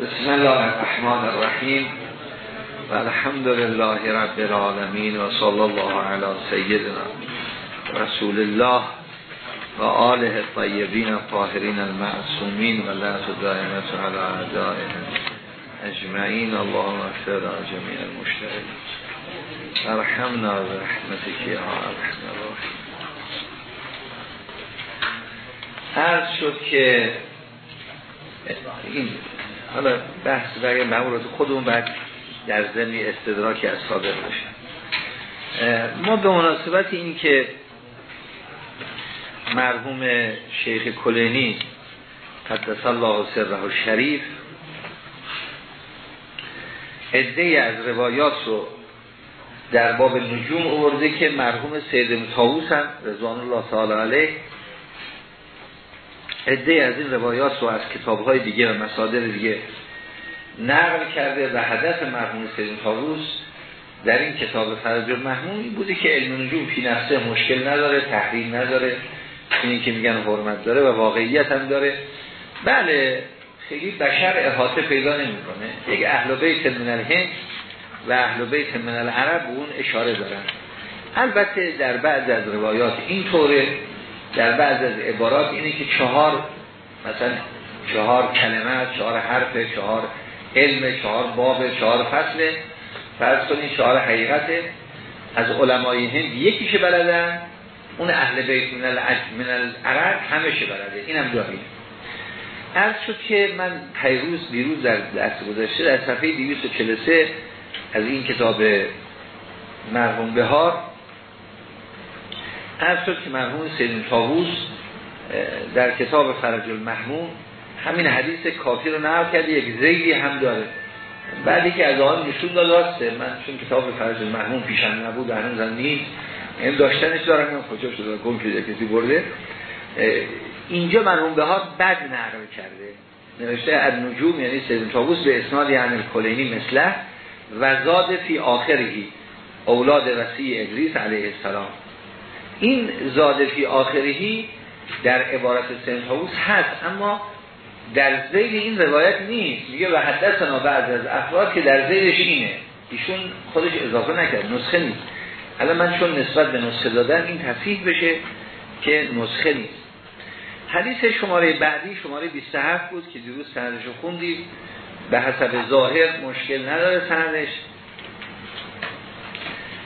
بسم الله الرحمن الرحیم و الحمد لله رب العالمین و صلی الله علی سیدنا رسول الله و آله الطیبین الطاهرین المعصومین و لعت دائمت علی اعدائهم اجمعین. اللهم اغفر جميع المشتغلین ارحمنا برحمتك یا ارحم شد که این حالا بحث برای مورد خودمون بعد در زمین استدراک از صادر باشه ما به مناسبت این که مرحوم شیخ کلینی قدس الله سره و شریف عده از روایات رو در باب نجوم آورده که مرحوم سید متاووس هم رضوان الله تعالی علیه عده از این روایات رو از کتاب های دیگه و مصادر دیگه نقل کرده و هدف مرحوم سید تاووس در این کتاب فرج محمون بوده که علم نجوم فی نفسه مشکل نداره تحریم نداره اینی که میگن حرمت داره و واقعیت هم داره. بله خیلی بشر احاطه پیدا نمی‌کنه. یک اهل بیت من الهند و اهل بیت من العرب اون اشاره دارن. البته در بعض از روایات این طوره در بعض از عبارات اینه که چهار مثلا چهار کلمه چهار حرف چهار علم چهار باب چهار فصل. فرض کنید چهار حقیقته از علمای هند یکیش بلدن اون اهل بیت من, العرب همشه بلده. اینم داریم از شد که من پیروز دیروز در دست گذاشته در صفحه 243 از این کتاب مرحوم بهار از شد که مرحوم سیدین تاووس در کتاب فرج المحمون همین حدیث کافی رو نقل کرده یک زیدی هم داره. بعدی که از آن نشون داداسته من چون کتاب فرج المحمون پیشم نبود هنوز نیست این داشتنش دارم من کجا شده گم شده کسی برده. اینجا مرحوم به ها بد نقل کرده. نوشته از نجوم یعنی سیدین تاووس به اسناد یعنی کلینی مثله و زاد فی آخرهی اولاد وسیع ادریس علیه السلام. این زاد فی آخرهی در عبارت سنتاوس هست اما در زیر این روایت نیست. میگه و حدثنا بعض از افراد که در زیرش اینه. ایشون خودش اضافه نکرد نسخه نیست. الان من چون نسبت به نسخه دادن این تصحیح بشه که نسخه نیست. حدیث شماره بعدی شماره 27 بود که دیروز سندش خوندید به حسب ظاهر مشکل نداره سندش.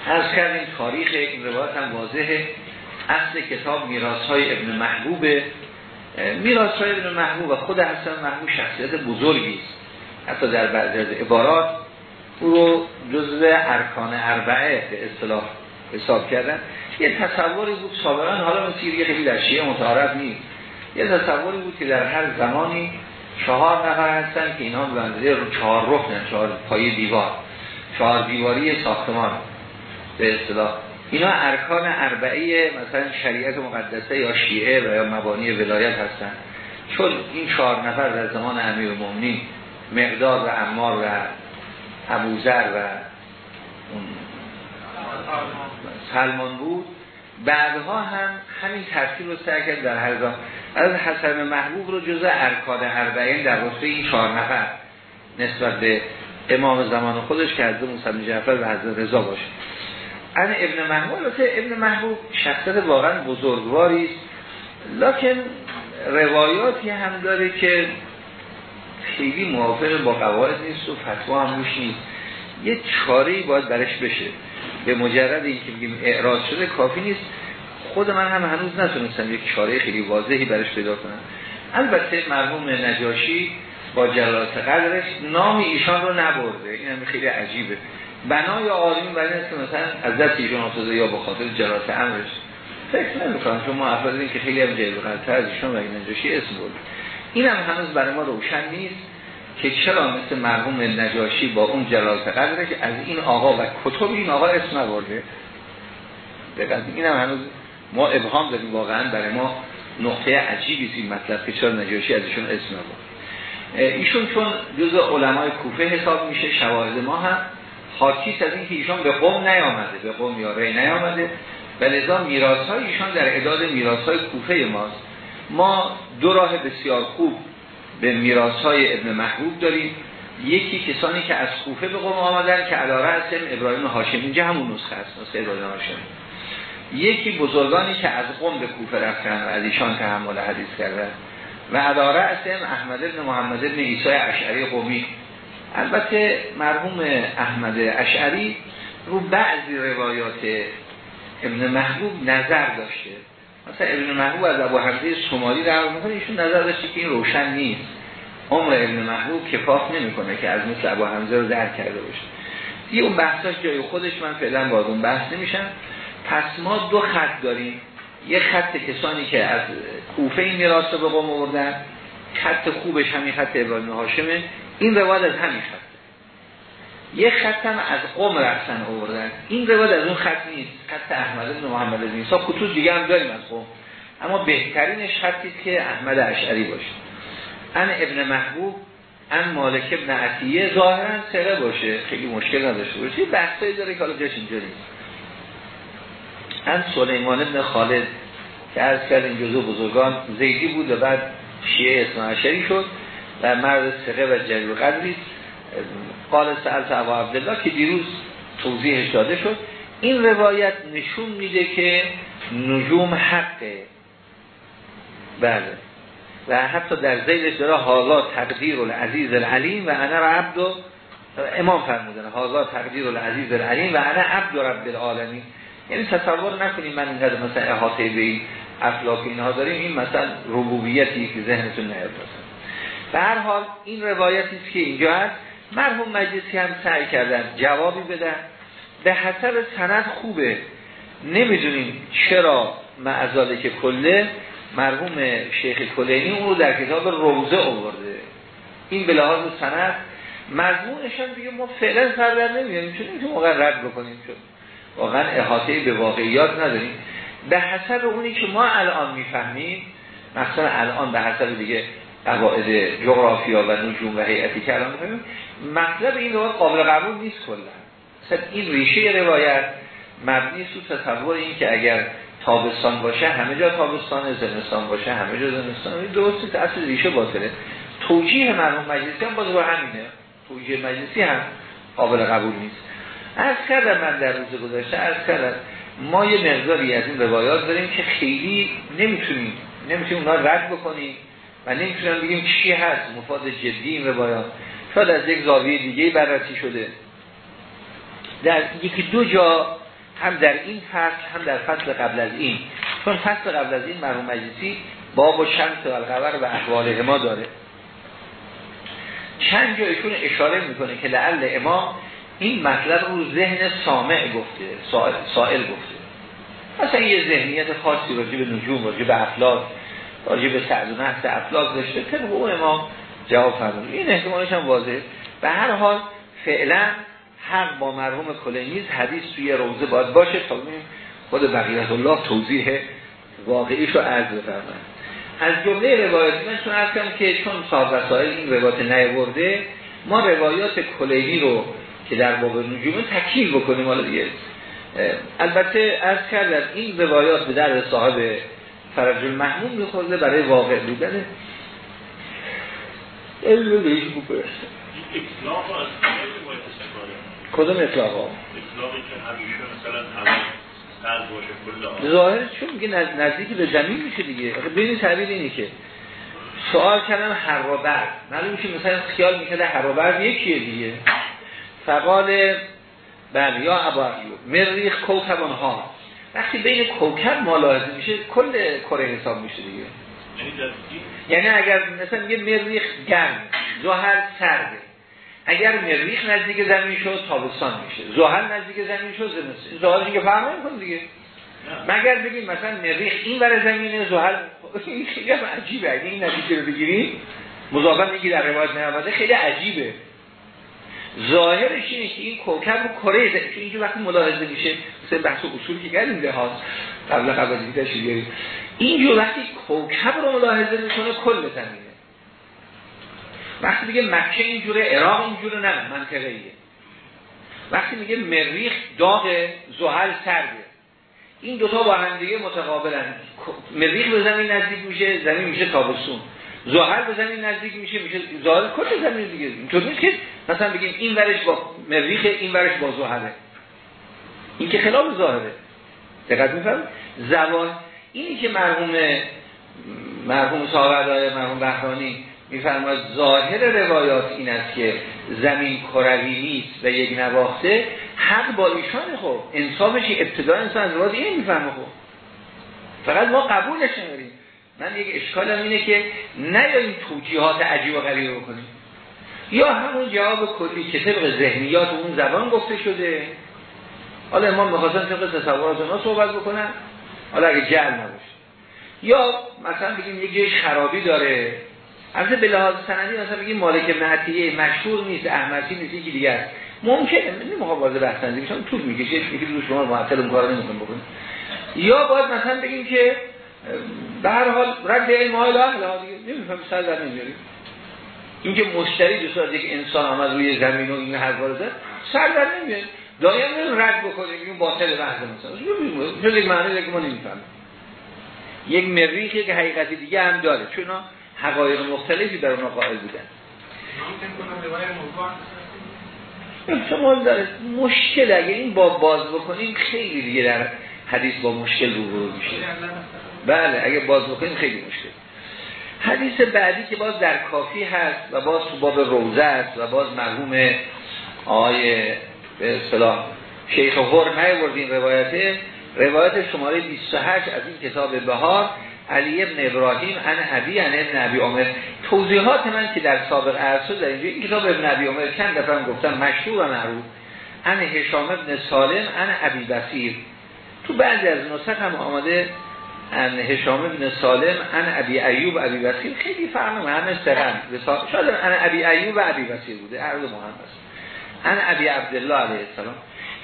از کردیم تاریخ این روایت هم واضحه. اصل کتاب میراث های ابن محبوب میراث های ابن محبوب و خود حسن محبوب شخصیت بزرگی است. حتی در بعضی از عبارات او رو جزء ارکان اربعه به اصطلاح حساب کردن. یه تصوری بود سابقا حالا مثل یه خیلی در شیعه متعارف نیست. یه تصوری بود که در هر زمانی چهار نفر هستن که اینا به اندازه رو چهار رکن چهار پای دیوار چهار دیواری ساختمان به اصطلاح اینا ارکان اربعه مثلا شریعت مقدسه یا شیعه و یا مبانی ولایت هستن. چون این چهار نفر در زمان امیر مومنی مقدار و امار و ابوذر و سلمان بود. بعدها هم همین ترتیب رو سعی کرد در هر زمان. از حسن محبوب رو جزء ارکان اربعین در رتبه این چهار نفر نسبت به امام زمان خودش که حضرت موسی جعفر و حضرت رضا باشه. ان ابن محبوب البته ابن محبوب شخصیت واقعا بزرگواری است. لکن روایاتی هم داره که خیلی موافق با قواعد نیست و فتوا هم روش یه چاره باید برش بشه. به مجرد اینکه بگیم اعراض شده کافی نیست. خود من هم هنوز نتونستم یک چاره خیلی واضحی برش پیدا کنم. البته مرحوم نجاشی با جلالت قدرش نام ایشان رو نبرده. این هم خیلی عجیبه. بنای عالمی برای این که مثلا از دست ایشان افتاده یا به خاطر جلالت امرش فکر نمی‌کنم چون ما افراد این که خیلی هم جلو قدرتر از ایشان و نجاشی اسم بود. این هم هنوز برای ما روشن نیست که چرا مثل مرحوم نجاشی با اون جلالت قدرش از این آقا و کتب این آقا اسم نبرده. این هم هنوز ما ابهام داریم واقعا برای ما نقطه عجیبی این مطلب که چرا نجاشی از ایشون اسم نبرد ایشون چون جز علمای کوفه حساب میشه شواهد ما هم حاکیست از اینکه ایشان به قوم نیامده به قوم یا ری نیامده و لذا میراث های ایشان در اعداد میراث های کوفه ماست. ما دو راه بسیار خوب به میراث های ابن محبوب داریم. یکی کسانی که از کوفه به قوم آمدن که علا رأسم ابراهیم هاشم اینجا همون نسخه است نسخه ابراهیم هاشم یکی بزرگانی که از قوم به کوفه رفتن و از ایشان تحمل حدیث کردن و علا رأسم احمد ابن محمد ابن ایسای اشعری قومی البته مرحوم احمد اشعری رو بعضی روایات ابن محبوب نظر داشته. مثلا ابن محبوب از ابو حمزه سومالی در می‌کنه ایشون نظر داشته که این روشن نیست. عمر ابن محبوب کفاف نمی‌کنه که از مثل ابو حمزه رو درک کرده باشه. دیگه اون بحثاش جای خودش من فعلا با اون بحث نمیشم. پس ما دو خط داریم. یه خط کسانی که از کوفه این میراث به آوردن خط خوبش همین خط ابراهیم هاشمه این روایت از همین خط. یه خط هم از قوم رفتن آوردن. این روایت از اون خط نیست. خط احمد بن محمد بن عیسی. خطوط دیگه هم داریم از قوم اما بهترینش خطی که احمد اشعری باشه. ان ابن محبوب ان مالک ابن عطیه ظاهرا سره باشه. خیلی مشکل نداشته باشه. بحثایی داره که حالا جاش اینجا نیست. ان سلیمان ابن خالد که از کردیم جزو بزرگان زیدی بود و بعد شیعه اسم شد. و مرد سقه و جلیل قدری قال سألت ابا عبدالله که دیروز توضیحش داده شد. این روایت نشون میده که نجوم حقه. بله. و حتی در زیلش داره حالا تقدیر العزیز العلیم و انا عبد و امام فرمودن حالا تقدیر العزیز العلیم و انا عبد رب العالمین. یعنی تصور نکنیم من اینقدر مثلا احاطه به این افلاک اینها داریم. این مثلا ربوبیتی که ذهنتون نیاد. به هر حال این روایتی که اینجا هست. مرحوم مجلسی هم سعی کردن جوابی بدن. به حسب سند خوبه. نمی‌دونیم چرا معزاله که کله. مرحوم شیخ کلینی اون رو در کتاب روزه آورده. این به لحاظ سند. مضمونش هم دیگه ما فعلا سر در نمیاریم چون اینکه موقع رد بکنیم چون واقعا احاطه به واقعیات نداریم. به حسب اونی که ما الان می‌فهمیم مثلا الان به حسب دیگه قواعد جغرافیا و نجوم و هیئتی که الان می‌فهمیم مطلب این روایت قابل قبول نیست کلا. مثلا این ریشه روایت مبنی سو تصور این که اگر تابستان باشه همه جا تابستان زمستان باشه همه جا زمستان. این درسته که اصل ریشه باطله. توجیه مرحوم مجلسی هم باز با همینه. توجیه مجلسی هم قابل قبول نیست. از کردم من در روز گذشته از کردم ما یه مقداری از این روایات داریم که خیلی نمی‌تونیم نمی‌تونیم اونا رد بکنیم. و نمی‌تونیم بگیم چی هست مفاد جدی این روایات. شاید از یک زاویه دیگه بررسی شده. در یکی دو جا هم در این فصل هم در فصل قبل از این. چون فصل قبل از این مرحوم مجلسی باب و شمس و القبر و احوال ما داره. چند جایشون اشاره می‌کنه که لعل امام این مطلب رو ذهن سامع گفته سائل, گفته. مثلا یه ذهنیت خاصی راجع به نجوم راجع به افلاک راجع به سعد و نحس افلاک داشته طبق اون امام جواب فرمود. این احتمالش هم واضح به هر حال فعلا حق با مرحوم کلینیز حدیث توی روزه باید باشه تا خود بقیت الله توضیح واقعیش رو عرض بفرمایند از جمله روایت من چون که چون صاحب رسائل این روایت نیورده ما روایات کلینی رو که در باب نجوم تکیل بکنیم حالا دیگه. البته از کردن این روایات به در صاحب فرج المحموم میخورده برای واقع بودن. علم بهش بپرسته کدوم اطلاق ها؟ ظاهر چون میگه نزدیکی به زمین میشه دیگه. ببین تعبیر اینی که سوال کردم هر بعد معلوم که مثلا خیال می‌کرده هر بعد یکیه دیگه. فقال بله یا ابا مریخ کوکبان ها وقتی بین کوکب ملاحظه میشه کل کره حساب میشه دیگه. یعنی اگر مثلا یه مریخ گرم زهر سرده. اگر مریخ نزدیک زمین شد تابستان میشه. زحل نزدیک زمین شد زمستان زحل که فهم نمی‌کنه دیگه. مگر بگیم مثلا مریخ این برای زمینه زحل این خیلی عجیبه. اگه این نتیجه رو بگیریم مضافا میگی در روایت نیامده خیلی عجیبه. ظاهرش اینه که این کوکب رو کره چون اینجا وقتی ملاحظه میشه مثل بحث اصول که کردیم لحاظ قبل قبل دیگه تشریح اینجا وقتی کوکب رو ملاحظه می‌کنه کل زمینه. وقتی میگه مکه اینجوره عراق اینجوره نه منطقه ایه. وقتی میگه مریخ داغ زحل سرده. این دوتا با هم دیگه متقابلن. مریخ به زمین نزدیک میشه زمین میشه تابستون. ظاهر به زمین نزدیک میشه میشه ظاهر کل زمین دیگه. اینطور نیست که مثلا بگیم این ورش با مریخ این ورش با ظاهره. این که خلاف ظاهره. دقت میفهم زبان. اینی که مرحوم مرحوم صاحب مرحوم بهرانی میفرماید ظاهر روایات این است که زمین کروی نیست و یک نواخته. حق با ایشان خب. انصافش ابتدا انسان از روایات این می‌فهمه خب. فقط ما قبولش نداریم من یک اشکالم اینه که نیاییم توجیهات عجیب و غریب بکنیم. یا همون جواب کلی که طبق ذهنیات اون زبان گفته شده. حالا امام می‌خواستن طبق تصورات اونا صحبت بکنن. حالا اگه جل نباشه. یا مثلا بگیم یک جای خرابی داره. البته به لحاظ سندی مثلا بگیم مالک ابن مشهور نیست احمدی نیست یکی دیگه است. ممکنه نمی‌خوام واضح بحث میشم طول می‌کشه یکی دو شما معطل اون کارو نمیتون بکنید یا باید مثلا بگیم که به هر حال رد علم های لا دیگه نمیفهم سر در نمیاریم. این که مشتری دوست از یک انسان آمد روی زمین و این حرفا رو زد سر در نمیاد دائما رد بکنیم این باطل بحث مثلا. یک معنی که ما نمی‌فهمیم. یک مریخی که حقیقتی دیگه هم داره. چون حقایق مختلفی بر اونها قائل بودن. احتمال داره. مشکل اگه این با باز بکنیم خیلی دیگه در حدیث با مشکل رو میشه. بله اگه باز بکنیم خیلی مشکل. حدیث بعدی که باز در کافی هست و باز تو باب روزه است و باز مرحوم آقای به اصطلاح شیخ هر نیوردین روایته روایت. شماره 28 از این کتاب بهار علی ابن ابراهیم ان ابی ان ابن ابی عمر. توضیحات من که در سابق عرصه در اینجا این کتاب ابن ابی عمر چند دفعه گفتم مشهور و معروف. ان هشام ابن سالم ان ابی بصیر. تو بعضی از نسخ هم آمده ان هشام ابن سالم ان ابی ایوب ابی بصیر. خیلی فرق همه سرن شاید ان ابی ایوب ابی بصیر بوده عرض مهم است ان ابی عبدالله علیه السلام.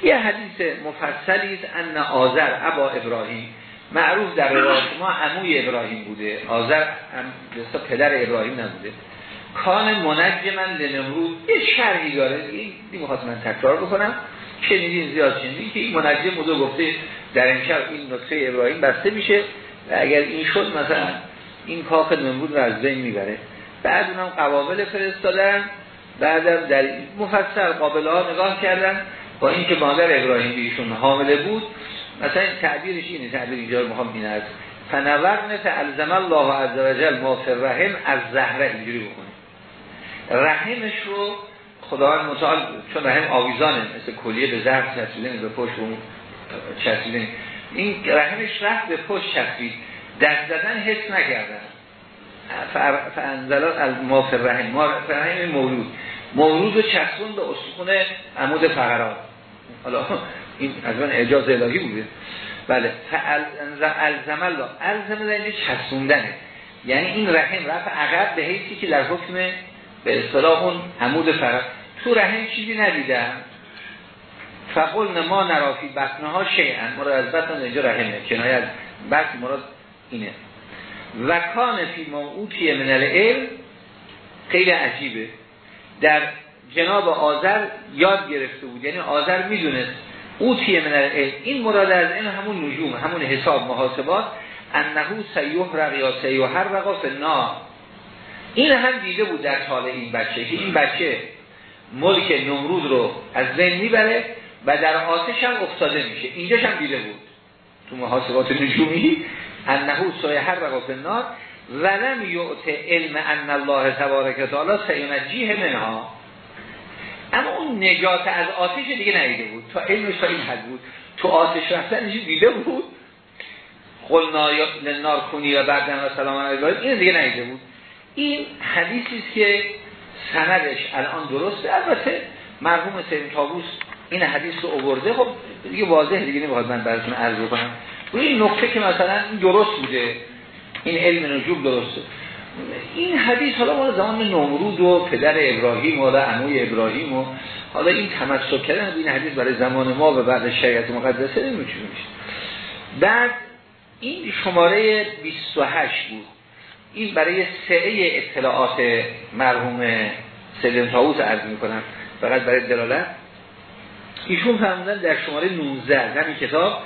یه حدیث مفصلی است ان آذر ابا ابراهیم. معروف در روایت ما عموی ابراهیم بوده. آذر پدر ابراهیم نبوده. کان منجمن لنمرود یه شرحی داره. این می‌خواست من تکرار بکنم. شنیدین زیاد شنیدین که این منجم بوده گفته در این شب این نکته ابراهیم بسته میشه و اگر این شد مثلا این کاخ نمرود رو از بین می‌بره. بعد اونم قوابل فرستادن. بعدم در مفصل قابل ها نگاه کردن با اینکه مادر ابراهیم بیشون حامله بود. مثلا تعبیرش اینه تعبیر اینجا می‌خوام این است فنورن فالزم الله عز وجل ما رحم از زهره اینجوری بکنه رحمش رو خداوند متعال چون رحم آویزانه مثل کلیه به زهر چسبیدن به پشت چسبیدن. این رحمش رفت به پشت چسبید. دست زدن حس نکردن. فانزل ما رحم ما رحم مولود. مولود رو چسبون به استخون عمود فقرات. حالا این از من اجازه الهی بوده. بله. الزم الله. الزم اینجا چسوندنه یعنی این رحم رفت عقب به حیثی که در حکم به اصطلاح اون عمود فرق تو رحم چیزی ندیدم. فقل ما نرافی بطنه ها شیعن مراد از بطن اینجا رحمه. کنایه از بطن مراد اینه. و کان فی موعوتی من العلم. خیلی عجیبه. در جناب آذر یاد گرفته بود. یعنی آذر می‌دونست اوتیه من العلم. این مراد از این همون نجوم همون حساب محاسبات. انهو سیوه رقیا سیوه هر رقا نا این هم دیده بود در حال این بچه که این بچه ملک نمرود رو از ذهن می‌بره. و در آتش هم افتاده میشه. اینجاش هم دیده بود. تو محاسبات نجومی انهو سیوه هر رقا نار ولم یعت علم ان الله تبارک تعالی سینجیه منها. اما اون نجات از آتش دیگه ندیده بود. تا علمش تا این حد بود. تو آتش رفتن دیده بود. قلنا لنار کنی و بعدن و سلام علیه این دیگه ندیده بود. این حدیثی که سندش الان درسته. البته مرحوم سیم تابوس این حدیث رو آورده خب دیگه واضح دیگه نمی‌خواد من براتون عرض کنم روی این نکته که مثلا درست بوده این علم نجوم درسته. این حدیث حالا مال زمان نمرود و پدر ابراهیم و عموی ابراهیم و حالا این تمسک کردن این حدیث برای زمان ما و بعد شریعت مقدسه نمیشه میشه بعد این شماره 28 بود. این برای سعه اطلاعات مرحوم سلم تاوز عرض می‌کنم. فقط برای دلالت ایشون فرمودن در شماره 19 همین کتاب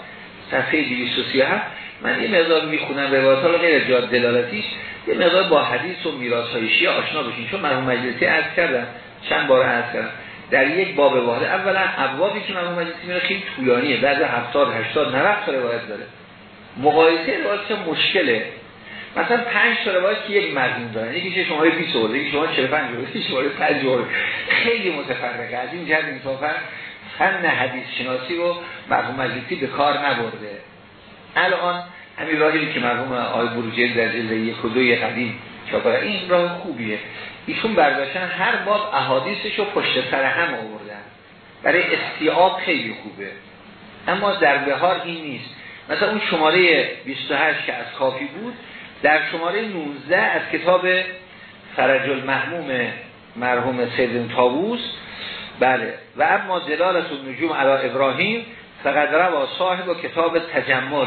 صفحه 237 من یه مقدار می‌خونم روایت ها غیر جاد دلالتیش یه مقدار با حدیث و میراث های شیعه آشنا بشین چون مرحوم مجلسی عرض کردم چند بار عرض کردم در یک باب واحد اولا ابوابی که مرحوم مجلسی میره خیلی طولانیه بعد 70 80 90 تا روایت داره. مقایسه روایت مشکله؟ مثلا 5 تا روایت که یک مضمون داره یکی شماره 20 ورده یکی شماره 45 ورده یکی شماره 5 ورده خیلی متفرقه از این جهت انصافا فن حدیث شناسی رو مرحوم مجلسی به کار نبرده. الان همین راهی که مرحوم آقای بروجی در جلد یک و دوی قدیم چاپاره این راه خوبیه. ایشون برداشتن هر باب احادیثش رو پشت سر هم آوردن. برای استیاب خیلی خوبه. اما در بهار این نیست. مثلا اون شماره 28 که از کافی بود در شماره 19 از کتاب فرج المحموم مرحوم سیدن تاووس بله. و اما دلالت نجوم علی ابراهیم فقط روا صاحب و کتاب تجمل.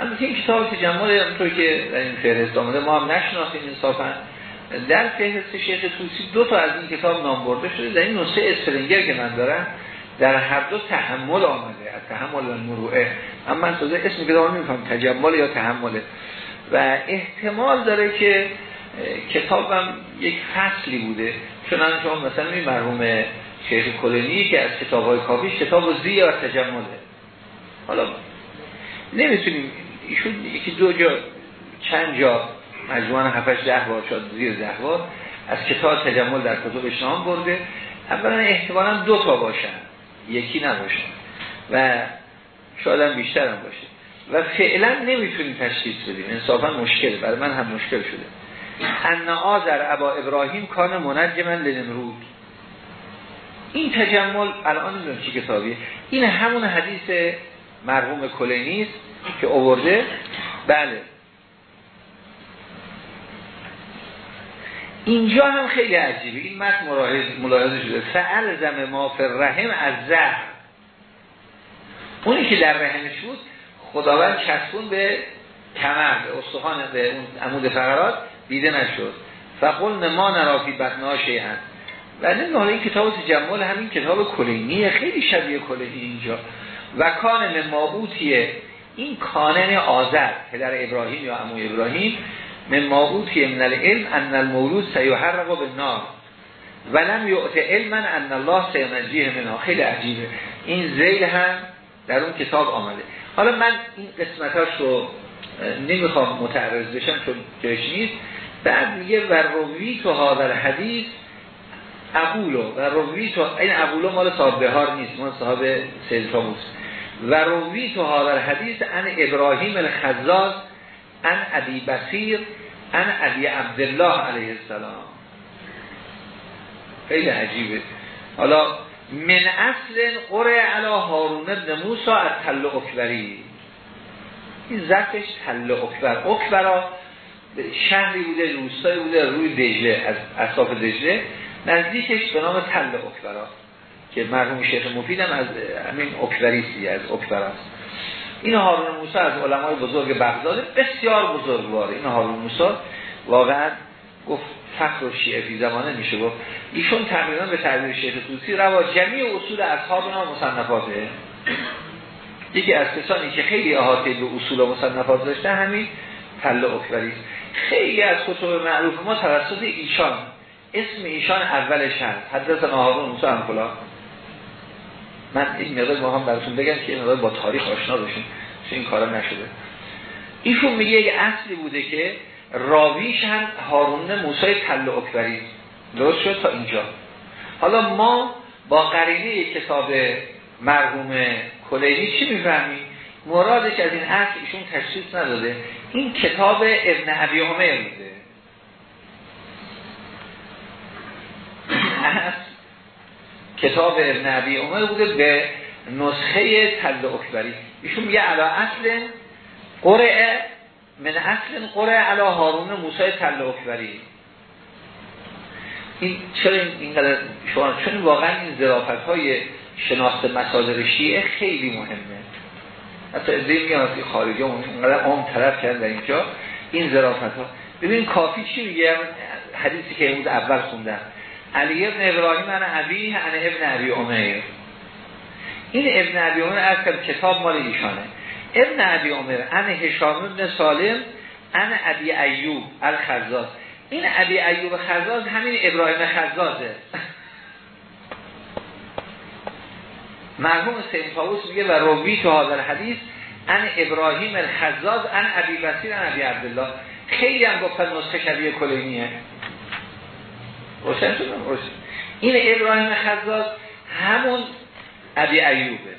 البته این کتاب تجمل همونطور که در این فهرست آمده ما هم نشناسیم انصافا. در فهرست شیخ توسی دو تا از این کتاب نام برده شده. در این نسخه اسپرینگر که من دارم در هر دو تحمل آمده. از تحمل و مروعه اما من تازه اسم کتاب نمیفهم تجمل یا تحمله و احتمال داره که کتابم یک فصلی بوده. چون شما مثلا این مرحوم شیخ کلینی که از کتاب های کافیش کتاب زیر و تجمله. حالا نمی‌تونیم ایشون یکی دو جا چند جا مجموعه هفتش ده بار شد زیر ده بار از کتاب تجمل در کتابش نام برده. اولا احتمالا دو تا باشن یکی نباشن و شاید هم بیشتر هم باشه. و فعلا نمی‌تونیم تشخیص بدیم. انصافا مشکل برای من هم مشکل شده. ان آذر ابا ابراهیم کان منجمن لنمرود. این تجمل الان نمی‌دونم چی کتابیه. این همون حدیث مرحوم کلینی است که اوورده بله. اینجا هم خیلی عجیبه. این متن ملاحظه شده. سعر زم ما رحم از زهر. اونی که در رحمش بود خداوند چسبون به کمر به استخوان به اون عمود فقرات دیده نشد. فقل ما نرافی بدنا شیئن و نه این کتاب تجمل همین کتاب کلینی خیلی شبیه کلینی اینجا. و کان مابوتیه این کانن آذر پدر ابراهیم یا امو ابراهیم من مابوتی من العلم ان المولود سیحرق به نار ولم یعط علما ان الله سینجیه منها. خیلی عجیبه. این زیل هم در اون کتاب آمده. حالا من این قسمتاش رو نمی‌خوام متعرض بشم چون جایش نیست. بعد میگه و روی تو حاضر حدیث ابولو و روی این ابولو مال صاحب بهار نیست مال صاحب سیل تاموس. و روی تو حاضر حدیث ان ابراهیم الخزاز ان ابی بصیر ان ابی عبدالله علیه السلام. خیلی عجیبه. حالا من اصل قره علا هارون ابن موسا از تل اکبری. این زفتش تل اکبر. اکبرا شهری بوده روستایی بوده روی دجله از اصاف دجله. نزدیکش به نام تل اکبرا که مرحوم شیخ مفیدم از همین اکبریستی از اکبراست این هارون موسی از علمای بزرگ بغداد بسیار بزرگواره. این هارون موسی واقعا گفت فخر و شیعه فی زمانه میشه. گفت ایشون تقریبا به تعبیر شیخ توسی روا جمعی اصول اصحابنا مصنفاته. یکی از کسانی که خیلی احاطه به اصول و مصنفات داشته همین تل اکبری خیلی از کتب معروف ما توسط ایشان اسم ایشان اولش هست. حدثنا هارون موسی انفلا من این مقدار ما هم براتون بگم که این با تاریخ آشنا بشین این کارا نشده. ایشون میگه یک اصلی بوده که راویش هم هارون موسی تل اکبری. درست شد تا اینجا. حالا ما با قرینه کتاب مرحوم کلیدی چی می‌فهمیم؟ مرادش از این اصل ایشون تشخیص نداده. این کتاب ابن عمر بوده. کتاب ابن عبی عمر بوده به نسخه تل اکبری. ایشون میگه علا اصل قرعه من اصل قره علا هارون موسی تل اکبری. این چرا این شما چون واقعا این ظرافت های شناخت مسادر شیعه خیلی مهمه. حتی از این از خارجی اونقدر عام طرف کردن در اینجا. این ظرافت ها ببین کافی چی میگه؟ حدیثی که امروز اول خوندن علی ابن ابراهیم انا عبی انا ابن عبی عمر این ابن عبی عمر از کتاب مال ایشانه. ابن عبی عمر ان هشام ابن سالم ان عبی ایوب الخزاز. این عبی ایوب خزاز همین ابراهیم خزازه. مرحوم سیم میگه و روی تو حاضر حدیث ان ابراهیم الخزاز ان عبی بسیر ان عبی عبدالله. خیلی هم گفتن نسخه شبیه کلینیه. روشن روشن. این ابراهیم خزاز همون عبی ایوبه.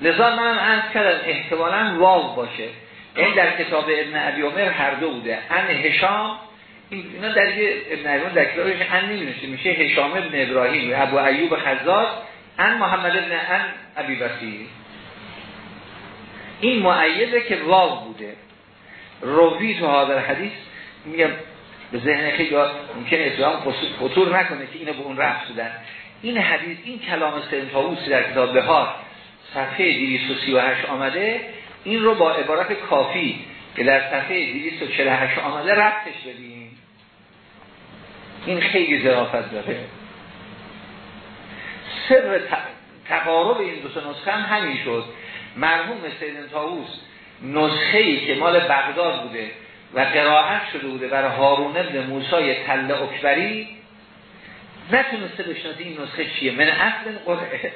لذا من هم کردم احتمالا واو باشه. این در کتاب ابن عبی عمر هر دو بوده. ان هشام اینا در یه ابن عبی در کتابش ان نمیشه میشه هشام ابن ابراهیم ابو ایوب خزاز ان محمد ابن ان عبی بسیر این معیده که واو بوده. روی تو حاضر حدیث میگم به ذهن خیلی ممکن اسلام خطور نکنه که اینو به اون رفت بودن. این حدیث این کلام سلم تاوسی در کتاب بهار صفحه 238 آمده این رو با عبارت کافی که در صفحه 248 آمده رفتش بدیم. این خیلی ظرافت داره. سر تقارب این دو نسخه هم همین شد. مرحوم سیدن نسخه ای که مال بغداد بوده و قرائت شده بوده برای هارون ابن موسای تل اکبری. نتونسته بشناسه این نسخه چیه. من اصل قرعه.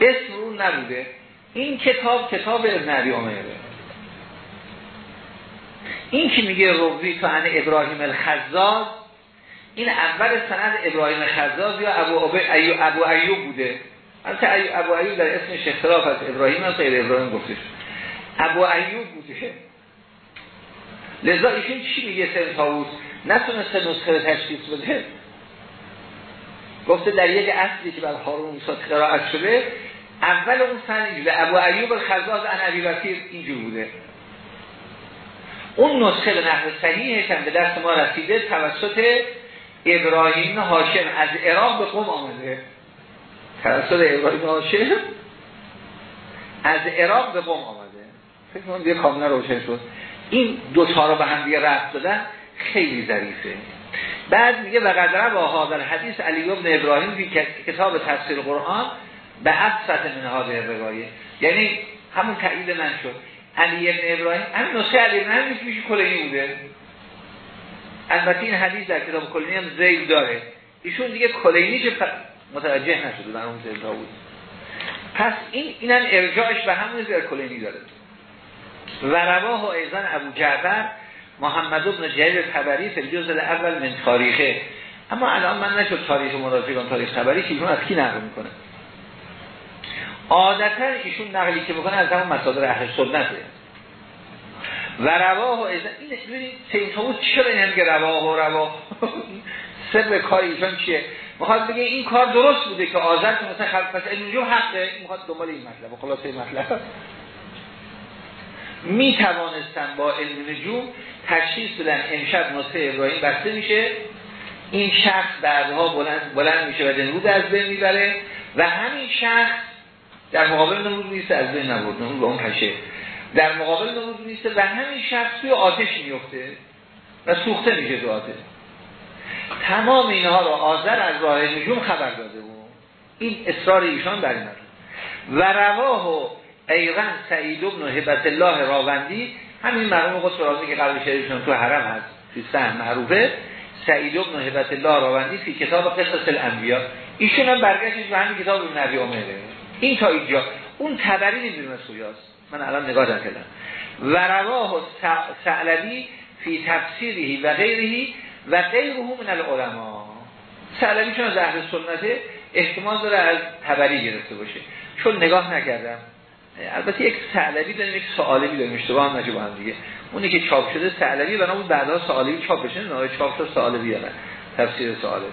اسم رو نبوده. این کتاب کتاب ابن عبی عمره این که میگه روی تو ان ابراهیم الخزاز این اول سند ابراهیم خزاز یا ابو, ایو ابو ایوب بوده. البته ابو ایوب در اسمش اختلاف از ابراهیم هم غیر ابراهیم گفته ابو ایوب بوده. لذا ایشون چی میگه سن تاووس نتونسته نسخه تشخیص بده. گفته در یک اصلی که بر هارون موسی قرائت شده اول اون سند به ابو ایوب الخزاز ان ابی بکر اینجور بوده. اون نسخه به نحو صحیحش هم به دست ما رسیده توسط ابراهیم هاشم. از عراق به قوم آمده. توسط ابراهیم هاشم از عراق به قوم آمده. فکر کنم دیگه کاملا روشن شد. این دو تا رو به هم دیگه رفت دادن خیلی ظریفه. بعد میگه و قدره با حاضر حدیث علی ابن ابراهیم بی کتاب تفسیر قرآن به افصت من هاده روایه یعنی همون تایید من شد. علی ابن ابراهیم همین نسخه علی ابن میشه کلینی بوده. البته این حدیث در کتاب کلینی هم زیل داره. ایشون دیگه کلینی چه متوجه نشده در اون بود پس این اینم ارجاعش به همون زیر کلینی داره. و رواه ایزان ابو جعفر محمد ابن جلیل تبری فی اول من تاریخه. اما الان من نشد تاریخ مراجعان تاریخ تبری که ایشون از کی نقل می‌کنه. عادتا ایشون نقلی که بکنه از همون مصادر اهل سنته. و رواه و این ببینید سیمتاموس چرا این رواه و رواه سر کار ایشان چیه؟ می‌خواد بگه این کار درست بوده که که مثلا خلق پس این حقه. می‌خواد دنبال این مطلب خلاصه این مطلب. می توانستن با علم نجوم تشخیص بدن امشب نسخه ابراهیم بسته میشه. این شخص بعدها بلند, بلند میشه و دنرود از بین می‌بره و همین شخص در مقابل نمود نیست از بین نبود نمود به اون پشه. در مقابل نمود نیست و همین شخص توی آتش میفته و سوخته میشه تو آتش. تمام اینها رو آذر از راه نجوم خبر داده بود. این اصرار ایشان بر این و رواه و ایغن سعید ابن حبت الله راوندی همین مرحوم رازی که قبل شریفشون تو حرم هست سهم معروفه. سعید ابن حبت الله راوندی فی کتاب قصص الانبیا. ایشون هم برگشتش به همین کتاب نبی عمره این تا اینجا. اون تبری نمی‌دونه سویاست من الان نگاه کردم و رواه سعلوی فی تفسیری و غیرهی و غیره من العلماء. سعلوی چون از اهل سنته احتمال داره از تبری گرفته باشه. چون نگاه نکردم. البته یک سعلوی داریم یک سعالوی داریم اشتباه هم نجه با هم دیگه. اونی که چاپ شده سعلوی و اون بعدها سعالوی چاپ بشه نه چاپ شده سعالوی نه تفسیر سعالوی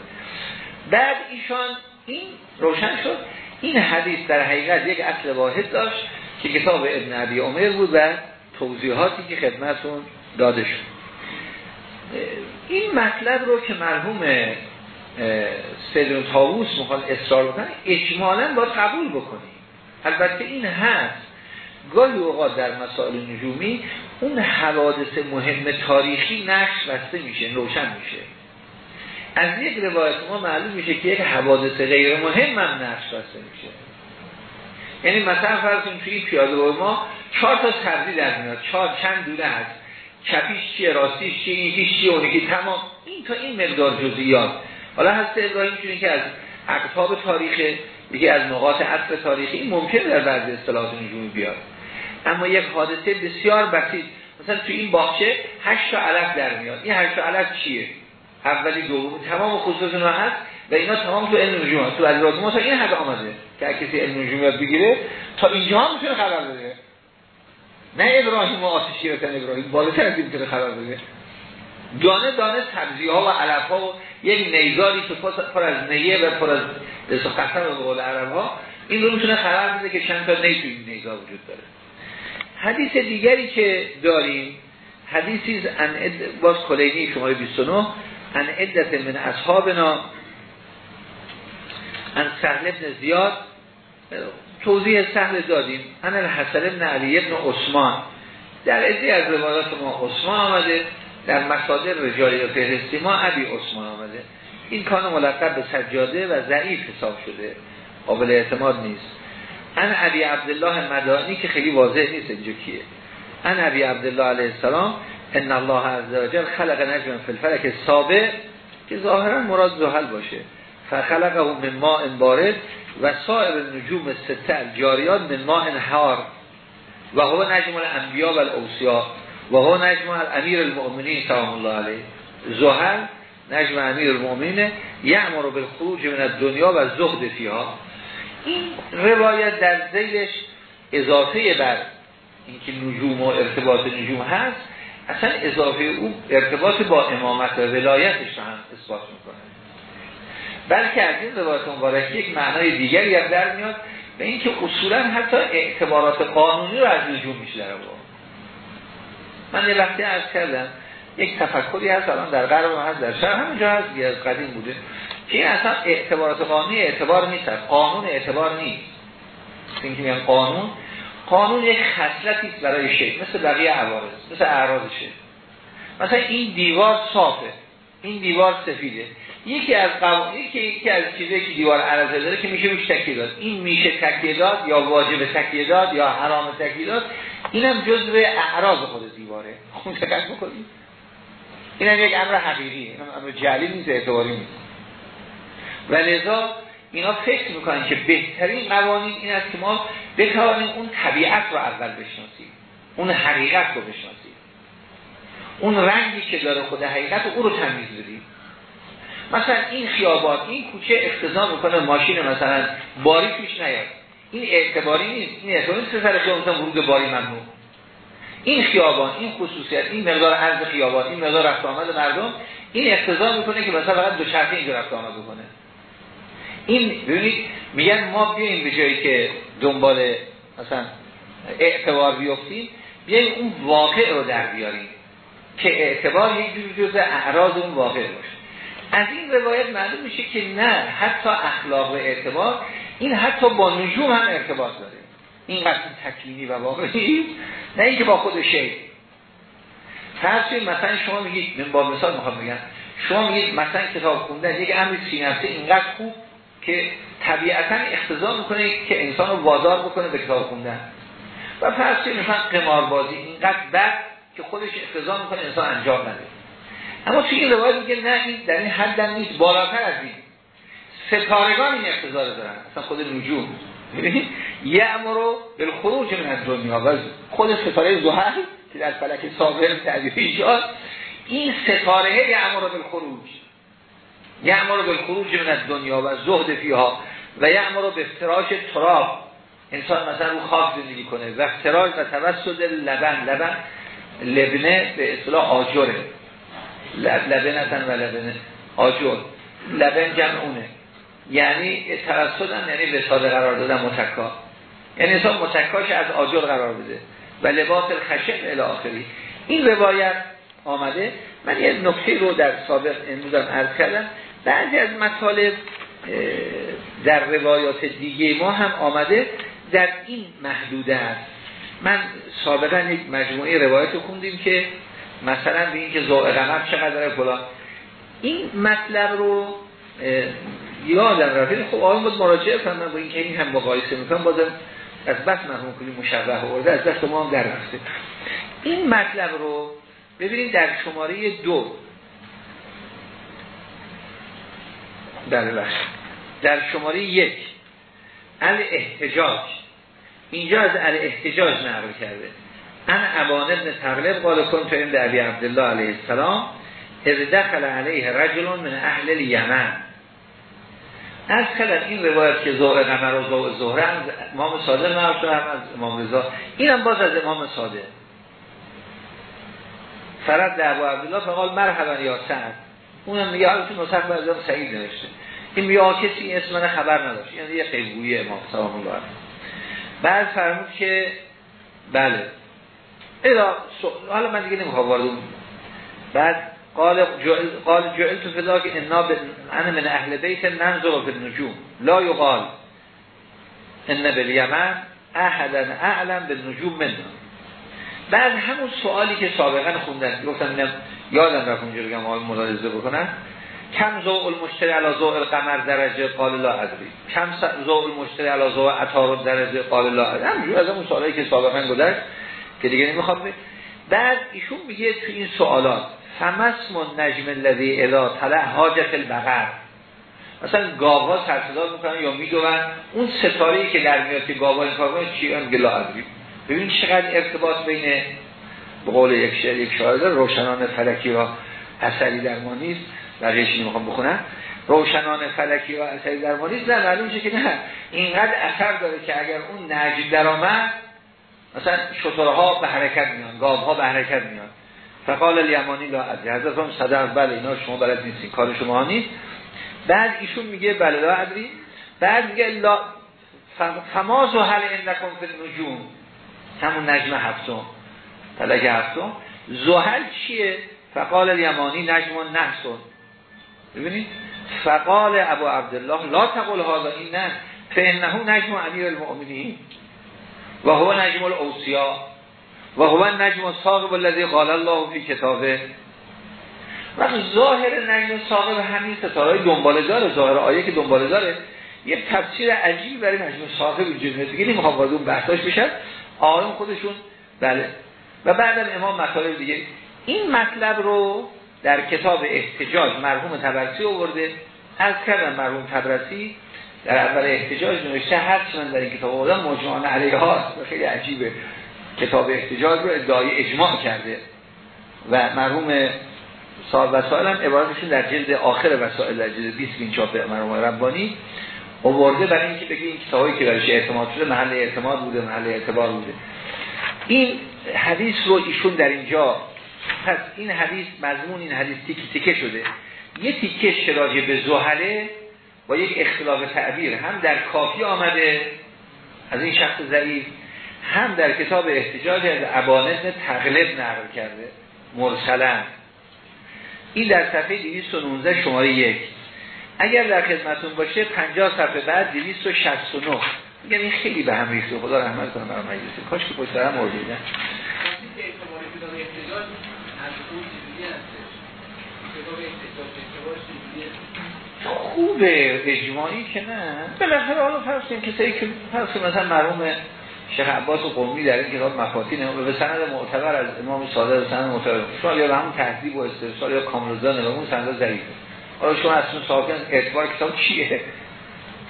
بعد ایشان این روشن شد این حدیث در حقیقت یک اصل واحد داشت که کتاب ابن عبی عمر بود و توضیحاتی که خدمتون داده شد. این مطلب رو که مرحوم سیدون تاووس مخواد اصرار بکنه اجمالا باید قبول بکنیم البته این هست. گاهی اوقات در مسائل نجومی اون حوادث مهم تاریخی نقش بسته میشه روشن میشه. از یک روایت ما معلوم میشه که یک حوادث غیر مهم هم نقش بسته میشه. یعنی مثلا فرض کنید توی پیاده رو ما چهار تا سبزی در میاد چهار چند دونه هست. چپیش چیه راستیش چیه یکیش چیه اونی تمام. این تا این مقدار جزئیات. حالا هست ابراهیم چونی که از اقطاب تاریخ دیگه از نقاط عصر تاریخی این ممکنه در بعضی اصطلاحات نجومی بیاد. اما یک حادثه بسیار بسیط مثلا تو این باغچه هشت تا علف در میاد. این هشت تا علف چیه؟ اولی دوم تمام خصوص اینا هست و اینا تمام تو علم نجوم هست. تو از ما تا این حد آمده که کسی علم نجوم یاد بگیره تا اینجا هم می‌تونه خبر بده. نه ابراهیم و آتشی رسن ابراهیم بالاتر از این می‌تونه خبر بده. دانه دانه سبزی ها و علف ها و یک نیزاری که پر از نیه و پر از قسم و قول عرب ها این رو می‌تونه خبر بده که چند تا نی تو این نیزار وجود داره. حدیث دیگری که داریم حدیثی ان باز کلینی شماره 29 ان عدت من اصحابنا ان سهل ابن زیاد توضیح سهل دادیم. ان الحسن ابن علی ابن عثمان. در عده از روایات ما عثمان آمده در مصادر رجالی و فهرستی ما عبی عثمان آمده. این کان ملقب به سجاده و ضعیف حساب شده. قابل اعتماد نیست. ان عبی عبدالله مدانی که خیلی واضح نیست اینجا کیه. ان عبی عبدالله علیه السلام ان الله عز وجل خلق نجم فی الفلک سابق که ظاهرا مراد زحل باشه. فخلقه من ماء بارد و سایر نجوم سته جاریات من ماء حار و هو نجم الانبیاء و الاوسیا و هو نجم الامیر المؤمنین سلام الله علیه. زحل نجم امیر المؤمنین یعمر بالخروج من الدنیا و زهد فیها. این روایت در زیلش اضافه بر اینکه نجوم و ارتباط نجوم هست اصلا اضافه او ارتباط با امامت و ولایتش رو هم اثبات می‌کنه. بلکه از این روایت مبارکی یک معنای دیگری هم در میاد به اینکه اصولا حتی اعتبارات قانونی رو از نجوم میشه در من یه وقتی از کردم یک تفکری هست الان در غرب هست در شهر همینجا هست از قدیم بوده. که این اصلا اعتبارات قانونی اعتبار نیست قانون اعتبار نیست. اینکه میگن قانون قانون یک خصلتی برای شی مثل بقیه عوارض مثل اعراضشه مثلا این دیوار صافه این دیوار سفیده. یکی از قوانین یکی, یکی از چیزایی که دیوار عرضه داره که میشه روش تکیه داد. این میشه تکیه داد یا واجب تکیه داد یا حرام تکیه داد؟ اینم جزء اعراض خود دیواره. خون دقت بکنید اینم یک امر حقیقیه اینم امر جعلی نیست اعتباری نیست. و لذا اینا فکر می‌کنن که بهترین قوانین این است که ما بتوانیم اون طبیعت رو اول بشناسیم اون حقیقت رو بشناسیم. اون رنگی که داره خود حقیقت رو او رو تمیز بدیم. مثلا این خیابان این کوچه اختزام می‌کنه ماشین مثلا باری توش نیاد. این اعتباری نیست. این اعتباری نیست سر ورود باری ممنوع. این خیابان این خصوصیت این مقدار عرض خیابان این مقدار رفت آمد مردم این اقتضا می‌کنه که مثلا فقط دو چرخه اینجا رفت آمد بکنه. این ببینید میگن ما بیایم به جایی که دنبال مثلا اعتبار بیفتیم بیایم اون واقع رو در بیاریم که اعتبار یک جور جزء اعراض اون واقع باشه. از این روایت معلوم میشه که نه حتی اخلاق و اعتبار این حتی با نجوم هم ارتباط داره. این قسم تکلیمی و واقعی نه اینکه با خود شی. فرض مثلا شما میگید من با مثال می‌خوام بگم شما میگید مثلا کتاب خوندن یک امر سینفته اینقدر خوب که طبیعتا اختزا می‌کنه که انسان رو وادار بکنه به کتاب خوندن. و فرض کنید مثلا قماربازی اینقدر بد که خودش اختزا می‌کنه انسان انجام نده. اما توی این روایت میگه نه این در این حد نیست بالاتر از این. ستارگان این رو دارن اصلا خود نجوم. یه رو بالخروج من از دنیا و خود ستاره زهر که در فلک سابر تعبیر ایجاد این ستاره یه رو بالخروج. یعمر به خروج من از دنیا و زهد فیها و یعمر به افتراش تراب. انسان مثلا رو خاک زندگی کنه و افتراش و توسط لبن. لبن لبنه به اصطلاح آجره لبنتن و لبنه آجر لبن جمع اونه. یعنی توسطن یعنی وساده قرار دادن متکا. یعنی انسان متکاش از آجر قرار بده و لباس الخشم الاخری این روایت آمده. من یه نکته رو در سابق امروزم عرض کردم. بعضی از مطالب در روایات دیگه ما هم آمده در این محدوده است. من سابقا یک مجموعه روایت خوندیم که مثلا به این که قمر چقدر فلان. این مطلب رو یادم رفت خب آقای بود مراجعه کنم با این که این هم مقایسه می‌کنم بازم از بس مرحوم کلی مشبه آورده از دست ما هم در رفته. این مطلب رو ببینید در شماره دو. در بخش در شماره یک. ال احتجاج اینجا از ال احتجاج نقل کرده. ان ابان ابن تغلب قال کن تو این عبدالله علیه السلام از دخل علیه رجل من اهل الیمن. از کلم این روایت که زهر قمر و زهره از امام شده هم از امام رضا. این هم باز از امام صادق. فرد در ابو عبدالله فقال مرحبا یا سعد. اونم میگه تو نسخ بعضی سعید نوشته. این میگه کسی اسم من خبر نداشت. یعنی یه قیبوی امام سلام الله بعد فرمود که بله. ایلا حالا من دیگه نمی‌خوام وارد بعد قال جعل قال جعلت فدا که انا من اهل بیت ننظر به النجوم. لا یقال ان بالیمن احدا اعلم به نجوم بعد همون سوالی که سابقا خوندن گفتن یادم رفت اونجا بگم حال ملاحظه بکنن کم زوء المشتری علی زوء القمر درجه قال لا ادری. کم زوء المشتری علی زوء عطارد درجه قال لا ادری. همینجور از اون سوالایی که سابقا گذشت که دیگه نمی‌خواد بعد ایشون میگه تو این سوالات فمسم نجم الذی الا طلع حاجت البقر. مثلا گاوا سر صدا می‌کنن یا میدون اون ستاره که در میاد که گاوا این کار کنه چی؟ هم گلا ببین چقدر ارتباط بین به قول یک شعر یک شاعر روشنان فلکی و اثری در ما نیست. نمی‌خوام بخونم؟ روشنان فلکی و اثری در ما نیست. نه معلوم که نه. اینقدر اثر داره که اگر اون نجم درآمد مثلا شطورها به حرکت میان گاوها به حرکت میان. فقال الیمانی لا ادری. حضرت هم صدر بله اینا شما بلد نیستین کار شما نیست. بعد ایشون میگه بله لا ادری. بعد میگه لا فما زحل اندکم فی نجوم همون نجم هفتم. فلک هفتم. زحل چیه؟ فقال الیمانی نجم و نحسون ببینید فقال ابو عبدالله لا تقول هذا این نه. فانه نجم امیر المؤمنین. و هو نجم الاوسیا و هو نجم صاحب الذی قال الله فی کتابه. وقت ظاهر نجم صاحب همین ستاره دنباله داره ظاهر آیه که دنباله داره یه تفسیر عجیب برای نجم صاحب جنه دیگه نمی‌خوام وارد اون بحثاش بشن آرام خودشون بله. و بعدم امام مطالب دیگه. این مطلب رو در کتاب احتجاج مرحوم تبرسی آورده. از کردم مرحوم تبرسی در اول احتجاج نوشته هر من در این کتاب آوردم مجموعان علیه هاست خیلی عجیبه. کتاب احتجاج رو ادعای اجماع کرده و مرحوم صاحب وسائل هم عبارتشون در جلد آخر وسائل در جلد 20 این چاپ مرحوم ربانی آورده برای اینکه بگه این کتابی که برایش اعتماد شده محل اعتماد بوده محل اعتبار بوده. این حدیث رو ایشون در اینجا پس این حدیث مضمون این حدیث تیکه تیکه شده. یه تیکه شراجه به زحله با یک اختلاف تعبیر هم در کافی آمده از این شخص ضعیف هم در کتاب احتجاج از ابانت تغلب نقل کرده مرسلا. این در صفحه 219 شماره یک. اگر در خدمتون باشه 50 صفحه بعد 269 میگم این خیلی به هم ریخته. خدا رحمت کنه برای مجلس کاش که پشت سرم موجوده خوبه اجماعی که نه. بالاخره حالا فرض کنیم کسایی که فرض مثلا مرحوم شیخ عباس قومی در این کتاب مفاتین به سند معتبر از امام صادق سند معتبر. شاید یا به همون تهذیب و استرسال یا کاملزان و اون سند ضعیفه حالا شما اصلا ساکن اعتبار کتاب چیه؟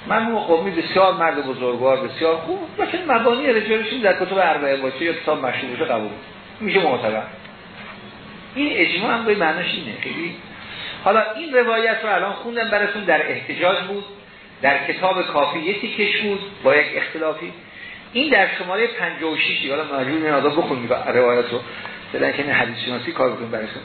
من قومی بسیار مرد بزرگوار بسیار خوب. لیکن مبانی رجالشون در کتب اربعه باشه یا کتاب مشهور قبول میشه معتبر. این اجماع هم به معناش اینه. خیلی. حالا این روایت رو الان خوندم براتون در احتجاج بود. در کتاب کافی یه تیکش بود با یک اختلافی. این در شماره 56 حالا مجبور این آدم بخونید روایت رو فعلا که حدیث شناسی کار بکنیم براتون.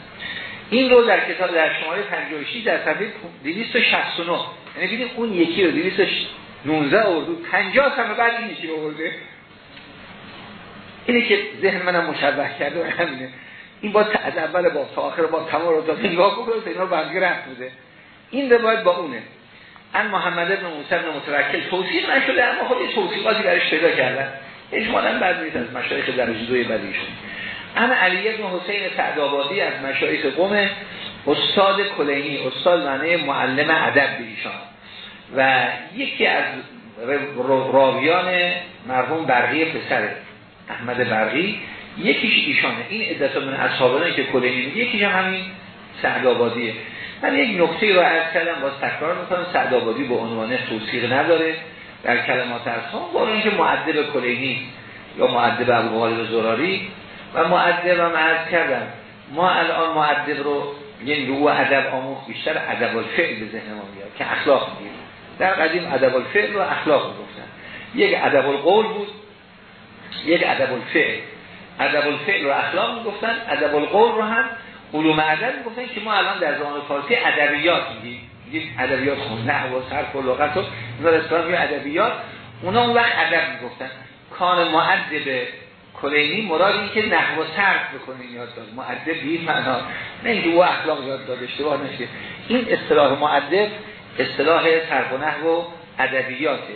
این رو در کتاب در شماره 56 در صفحه 269 یعنی ببینید اون یکی رو 219 اردو 50 صفحه بعد این یکی رو آورده. اینه که ذهن منم مشبه کرده و همینه. این با از اول با تا آخر با تمام رو تا نگاه بکنید اینا رفت بوده. این روایت با اونه. ان محمد ابن موسی ابن متوکل توصیف نشده اما خب یه توصیفاتی برش پیدا کردن. اجمالا بعد نیست از مشایخ درجه دوی بدیشون. اما علی ابن حسین سعدآبادی از مشایخ قوم استاد کلینی استاد معنی معلم ادب ایشان. و یکی از راویان مرحوم برقی پسره احمد برقی یکیش ایشانه. این عدت من اصحابانه که کلینی یکیش هم همین سعدآبادیه. من یک نکته رو عرض کردم باز تکرار می‌کنم. سعدآبادی به عنوان توصیق نداره. در کلمات ارسان با اینکه معدب کلینی یا معدب ابوغالب زراری و معدب هم عرض کردم. ما الان معدب رو یه نوع ادب آموخ بیشتر ادب الفعل به ذهن ما میاد که اخلاق می‌گیره در قدیم ادب الفعل رو اخلاق می‌گفتن. یک ادب القول بود یک ادب الفعل ادب الفعل رو اخلاق می‌گفتن ادب القول رو هم علوم ادب می‌گفتن که ما الان در زمان فارسی ادبیات میگیم. میگیم ادبیات خون نحو و صرف و لغت و اینا ادبیات. اونا اون وقت ادب می‌گفتن. کان معدب کلینی مراد این که نحو و صرف بکنین یاد داد معدب بی معنا. نه اینکه او اخلاق یاد داد اشتباه نشه. این اصطلاح معدب اصطلاح صرف و نحو و ادبیاته.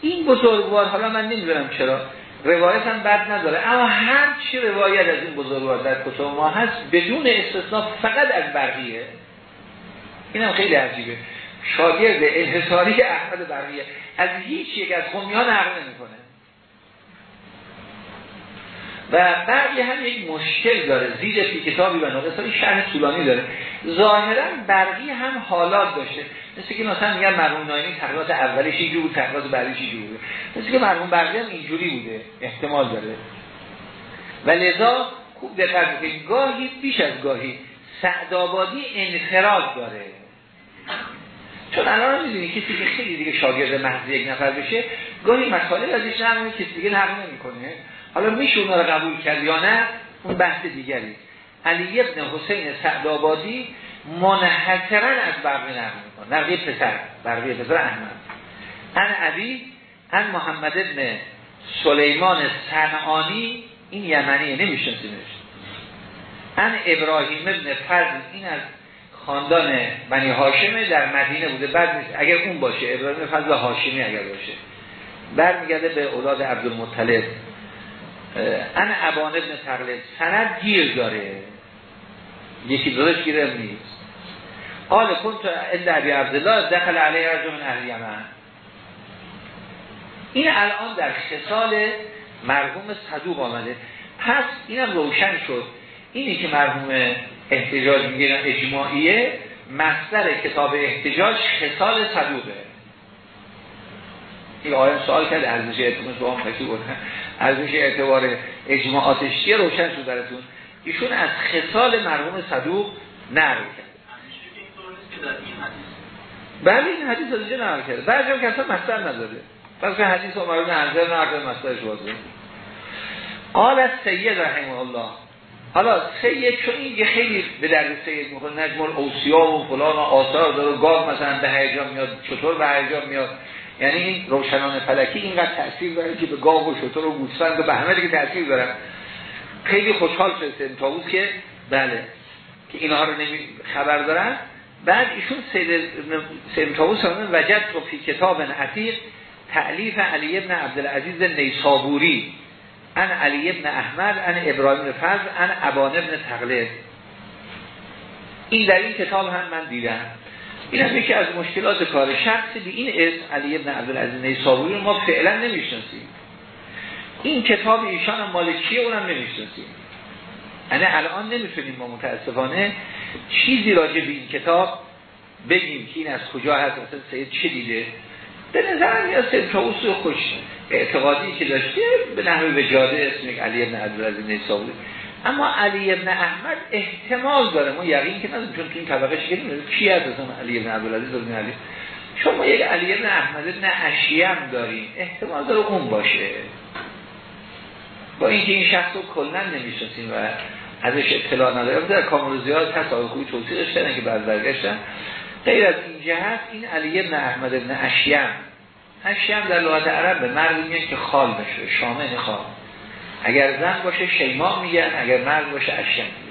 این بزرگوار حالا من نمی‌دونم چرا. روایت هم بد نداره. اما هر چی روایت از این بزرگوار در کتب ما هست بدون استثناء فقط از برقیه اینم خیلی عجیبه. شاگرد انحصاری احمد برقیه از هیچ یک از خمیان نقل نمی‌کنه. و بعدی هم یک مشکل داره. زیر فی کتابی و نقصه شرح طولانی داره. ظاهرا برقی هم حالات داشته. مثل که مثلا میگن مرحوم نایمی تقریبات اولش اینجوری بود تقریبات بعدیش اینجوری بود. مثل که مرحوم برقی هم اینجوری بوده. احتمال داره. و لذا خوب دقت بکنید. گاهی بیش از گاهی سعدآبادی انفراد داره. چون الان می‌دونی کسی که خیلی دیگه شاگرد محض یک نفر بشه گاهی مطالب ازش نقل کسی دیگه نقل نمی‌کنه. حالا میشه اونا رو قبول کرد یا نه؟ اون بحث دیگری. علی ابن حسین سعدآبادی منحصرا از برقی نقل می‌کنه. نقلی پسر برقی پسر احمد. ان علی ان محمد ابن سلیمان صنعانی این یمنیه نمیشنسیمش ان ابراهیم ابن فضل این از خاندان بنی هاشمه در مدینه بوده. بعد نیست اگر اون باشه ابراهیم فضل هاشمی اگر باشه. برمیگرده به اولاد عبدالمطلب. ان ابان ابن تقلید سند گیر داره. یکی درست گیره نیست. قال کنت عند ابی عبدالله دخل علیه رجل من اهل یمن. این الان در خصال مرحوم صدوق آمده. پس اینم روشن شد. اینی که مرحوم احتجاج می‌گیرن اجماعیه مصدر کتاب احتجاج خصال صدوقه. این آیه سوال کرد ارزش اعتماد با هم ارزش اعتبار اجماعاتش چیه روشن شد درتون ایشون از خصال مرحوم صدوق نقل کرد. بله این حدیث از اینجا نقل کرده بعضی هم که اصلا مصدر نداره. پس که حدیث عمر بن حنظل نقل مصدرش واضحه قال از سید رحمه الله. حالا سید چون این خیلی به درد سید می‌خواد نجم الاوسیا و فلان و آثار داره گاه مثلا به هیجان میاد چطور به هیجان میاد؟ یعنی این روشنان فلکی اینقدر تاثیر داره که به گاو و شطور و گوسفند و به همه دیگه تاثیر دارن خیلی خوشحال شده تاووس که بله که اینها رو نمی خبر دارن. بعد ایشون سید تاووس وجد تو فی کتاب عتیق تعلیف علی ابن عبدالعزیز نیسابوری. ان علی ابن احمد ان ابراهیم فضل ان ابان ابن تقلید. این در این کتاب هم من دیدم. این هم یکی از مشکلات کار شخصی به این اسم علی ابن عبدالعزیز نیسابوری ما فعلا نمی‌شناسیم. این کتاب ایشان هم مالکیه اونم نمی‌شناسیم. یعنی الان نمی‌تونیم ما متاسفانه چیزی راجع به این کتاب بگیم که این از کجا هست مثلا سید چه دیده. به نظر میاد سید طاووس خوش اعتقادی که داشته به نحوه وجاده اسم علی ابن عبدالعزیز نیسابوری. اما علی ابن احمد احتمال داره. ما یقین که نداریم چون تو این طبقه شکل کی هست اصلا علی ابن عبدالعزیز ابن علی؟ چون ما یک علی ابن احمد ابن اشیم داریم احتمال داره اون باشه. با اینکه این شخص رو کلا نمی‌شناسیم و ازش اطلاع نداریم. در کامل زیاد هست. آقای خوبی توصیحش کردن که بعد برگشتن. غیر از این جهت این علی ابن احمد ابن اشیم اشیم در لغت عرب به مرد که خال بشه. شامل خال. اگر زن باشه شیما میگن اگر مرد باشه اشیم میگن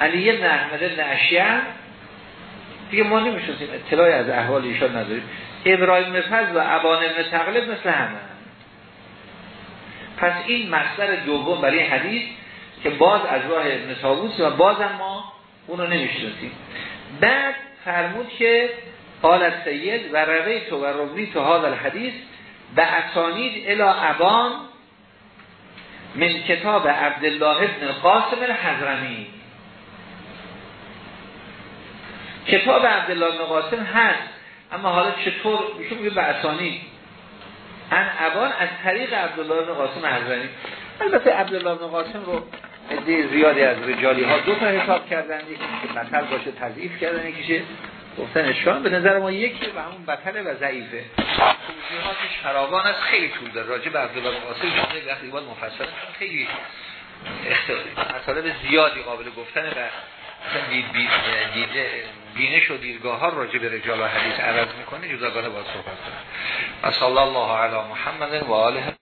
علی ابن احمد ابن اشیم دیگه ما نمی‌شناسیم اطلاعی از احوال ایشان نداریم. ابراهیم فضل و ابان ابن تقلب مثل همه. پس این مصدر دوم برای حدیث که باز از راه ابن و باز ما اونو نمی‌شناسیم. بعد فرمود که قال سید و رویت و روی تو هذا الحدیث به اسانید الى ابان من کتاب عبدالله ابن قاسم الحضرمی کتاب عبدالله ابن قاسم هست اما حالا چطور؟ میشه میگه به اسانید ان ابان از طریق عبدالله ابن قاسم حضرمی. البته عبدالله ابن قاسم رو زیادی از رجالی ها دو تا حساب کردن یکی که بطل باشه تضعیف کردن یکیشه گفتن اشکال به نظر ما یکی و همون بطله و ضعیفه. توضیحاتش فراوان است خیلی طول داره. راجع به عبدالله ابن قاسم خیلی وقتی باید مفصل خیلی مطالب زیادی قابل گفتن و دید دیده بینش و دیدگاه ها راجع به رجال و حدیث عرض می‌کنه جداگانه باید صحبت کنه. و صلی الله علی محمد و آله